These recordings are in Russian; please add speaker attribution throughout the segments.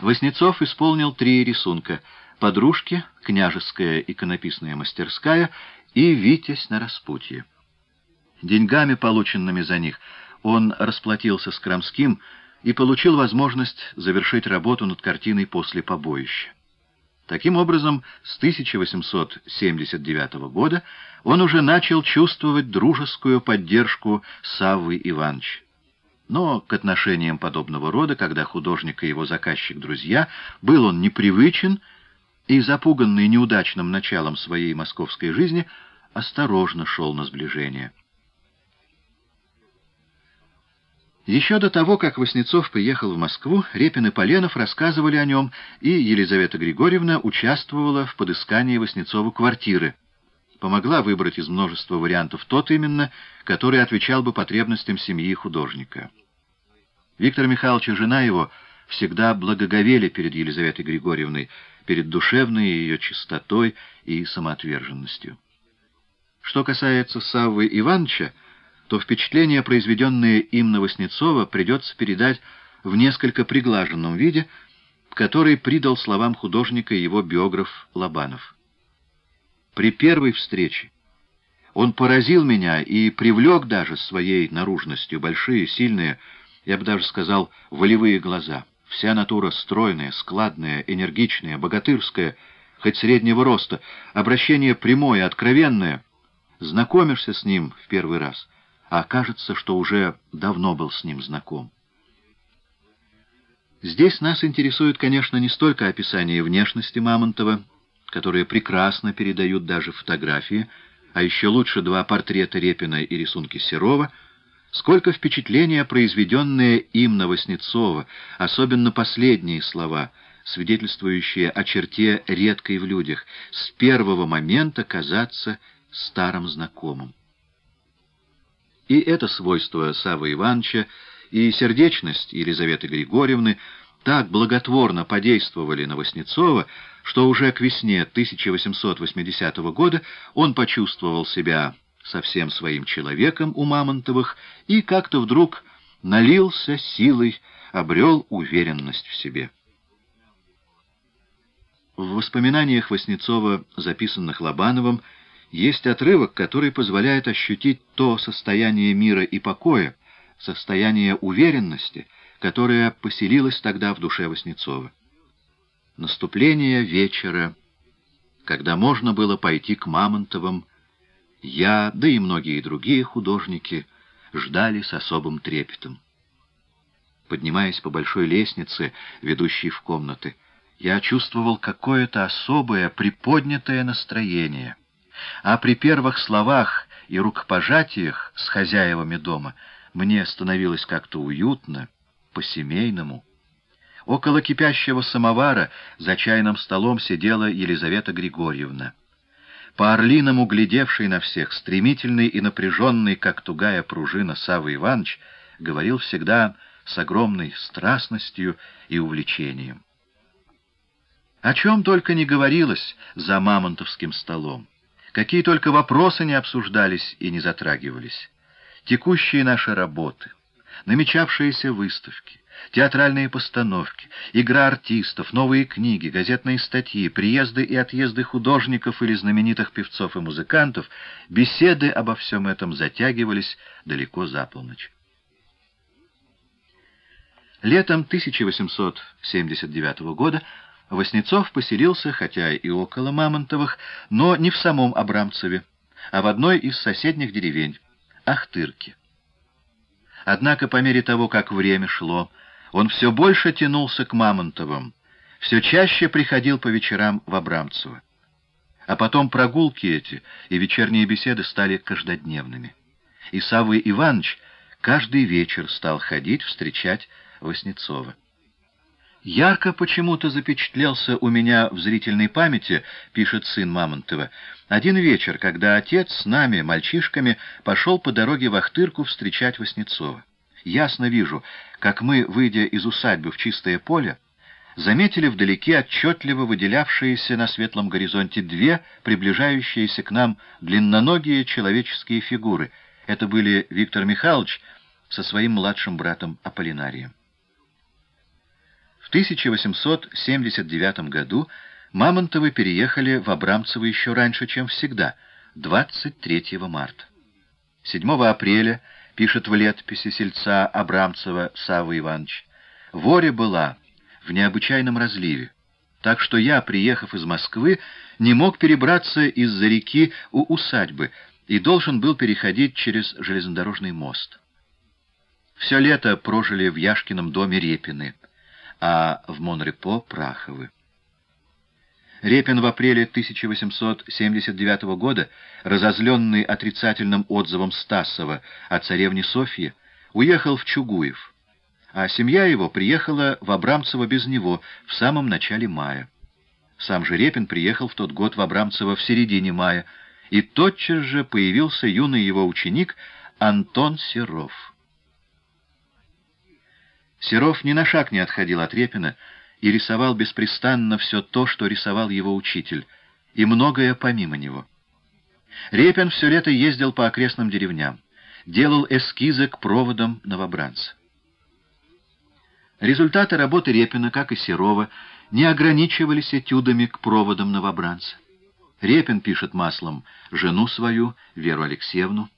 Speaker 1: Воснецов исполнил три рисунка — «Подружки», «Княжеская иконописная мастерская» и «Витязь на распутье». Деньгами, полученными за них, он расплатился с Крамским и получил возможность завершить работу над картиной после побоища. Таким образом, с 1879 года он уже начал чувствовать дружескую поддержку Саввы Ивановича. Но к отношениям подобного рода, когда художник и его заказчик друзья, был он непривычен и, запуганный неудачным началом своей московской жизни, осторожно шел на сближение. Еще до того, как Васнецов приехал в Москву, Репин и Поленов рассказывали о нем, и Елизавета Григорьевна участвовала в подыскании Васнецову квартиры. Помогла выбрать из множества вариантов тот именно, который отвечал бы потребностям семьи художника. Виктор Михайлович и жена его всегда благоговели перед Елизаветой Григорьевной, перед душевной ее чистотой и самоотверженностью. Что касается Саввы Ивановича, то впечатление, произведенное им на Васнецова, придется передать в несколько приглаженном виде, который придал словам художника его биограф Лобанов. При первой встрече он поразил меня и привлек даже своей наружностью большие, сильные, я бы даже сказал, волевые глаза. Вся натура стройная, складная, энергичная, богатырская, хоть среднего роста, обращение прямое, откровенное. Знакомишься с ним в первый раз — а кажется, что уже давно был с ним знаком. Здесь нас интересует, конечно, не столько описание внешности Мамонтова, которые прекрасно передают даже фотографии, а еще лучше два портрета Репина и рисунки Серова, сколько впечатления, произведенные им на Васнецова, особенно последние слова, свидетельствующие о черте редкой в людях, с первого момента казаться старым знакомым. И это свойство Савы Ивановича и сердечность Елизаветы Григорьевны так благотворно подействовали на Васнецова, что уже к весне 1880 года он почувствовал себя совсем своим человеком у Мамонтовых и как-то вдруг налился силой, обрел уверенность в себе. В воспоминаниях Васнецова, записанных Лобановым, есть отрывок, который позволяет ощутить то состояние мира и покоя, состояние уверенности, которое поселилось тогда в душе Васнецова. Наступление вечера, когда можно было пойти к Мамонтовым, я, да и многие другие художники, ждали с особым трепетом. Поднимаясь по большой лестнице, ведущей в комнаты, я чувствовал какое-то особое приподнятое настроение — а при первых словах и рукопожатиях с хозяевами дома мне становилось как-то уютно, по-семейному. Около кипящего самовара за чайным столом сидела Елизавета Григорьевна. По-орлиному глядевший на всех, стремительный и напряженный, как тугая пружина Савва Иванович, говорил всегда с огромной страстностью и увлечением. О чем только не говорилось за мамонтовским столом. Какие только вопросы не обсуждались и не затрагивались. Текущие наши работы, намечавшиеся выставки, театральные постановки, игра артистов, новые книги, газетные статьи, приезды и отъезды художников или знаменитых певцов и музыкантов, беседы обо всем этом затягивались далеко за полночь. Летом 1879 года Воснецов поселился, хотя и около Мамонтовых, но не в самом Абрамцеве, а в одной из соседних деревень — Ахтырке. Однако по мере того, как время шло, он все больше тянулся к Мамонтовым, все чаще приходил по вечерам в Абрамцево. А потом прогулки эти и вечерние беседы стали каждодневными. И Саввы Иванович каждый вечер стал ходить встречать Воснецова. Ярко почему-то запечатлелся у меня в зрительной памяти, пишет сын Мамонтова, один вечер, когда отец с нами, мальчишками, пошел по дороге в Ахтырку встречать Васнецова. Ясно вижу, как мы, выйдя из усадьбы в чистое поле, заметили вдалеке отчетливо выделявшиеся на светлом горизонте две приближающиеся к нам длинноногие человеческие фигуры. Это были Виктор Михайлович со своим младшим братом Аполлинарием. В 1879 году Мамонтовы переехали в Абрамцево еще раньше, чем всегда, 23 марта. 7 апреля, пишет в летописи сельца Абрамцева Савва Иванович, «Воря была в необычайном разливе, так что я, приехав из Москвы, не мог перебраться из-за реки у усадьбы и должен был переходить через железнодорожный мост. Все лето прожили в Яшкином доме Репины, а в Монрепо — Праховы. Репин в апреле 1879 года, разозленный отрицательным отзывом Стасова о царевне Софье, уехал в Чугуев, а семья его приехала в Абрамцево без него в самом начале мая. Сам же Репин приехал в тот год в Абрамцево в середине мая, и тотчас же появился юный его ученик Антон Серов. Серов ни на шаг не отходил от Репина, и рисовал беспрестанно все то, что рисовал его учитель, и многое помимо него. Репин все лето ездил по окрестным деревням, делал эскизы к проводам новобранца. Результаты работы Репина, как и Серова, не ограничивались этюдами к проводам новобранца. Репин пишет маслом жену свою, Веру Алексеевну,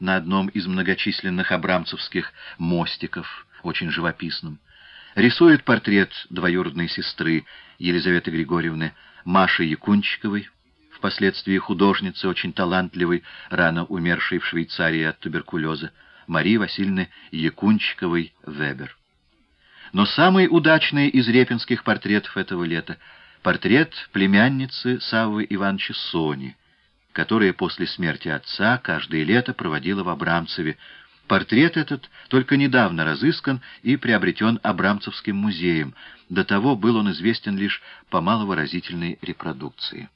Speaker 1: на одном из многочисленных абрамцевских мостиков, очень живописном рисует портрет двоюродной сестры Елизаветы Григорьевны Маши Якунчиковой, впоследствии художницы, очень талантливой, рано умершей в Швейцарии от туберкулеза, Марии Васильевны Якунчиковой-Вебер. Но самый удачный из репинских портретов этого лета — портрет племянницы Саввы Ивановича Сони, которая после смерти отца каждое лето проводила в Абрамцеве, Портрет этот только недавно разыскан и приобретен Абрамцевским музеем. До того был он известен лишь по маловыразительной репродукции.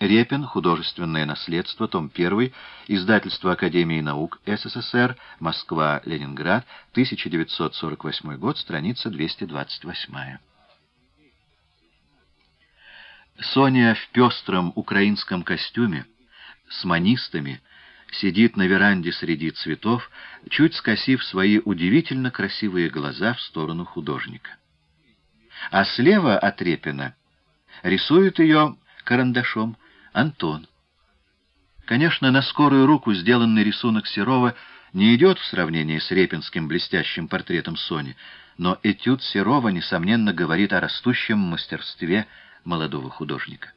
Speaker 1: Репин. Художественное наследство. Том 1. Издательство Академии наук СССР. Москва. Ленинград. 1948 год. Страница 228. Соня в пестром украинском костюме с манистами сидит на веранде среди цветов, чуть скосив свои удивительно красивые глаза в сторону художника. А слева от Репина рисует ее карандашом Антон. Конечно, на скорую руку сделанный рисунок Серова не идет в сравнении с репинским блестящим портретом Сони, но этюд Серова, несомненно, говорит о растущем мастерстве молодого художника.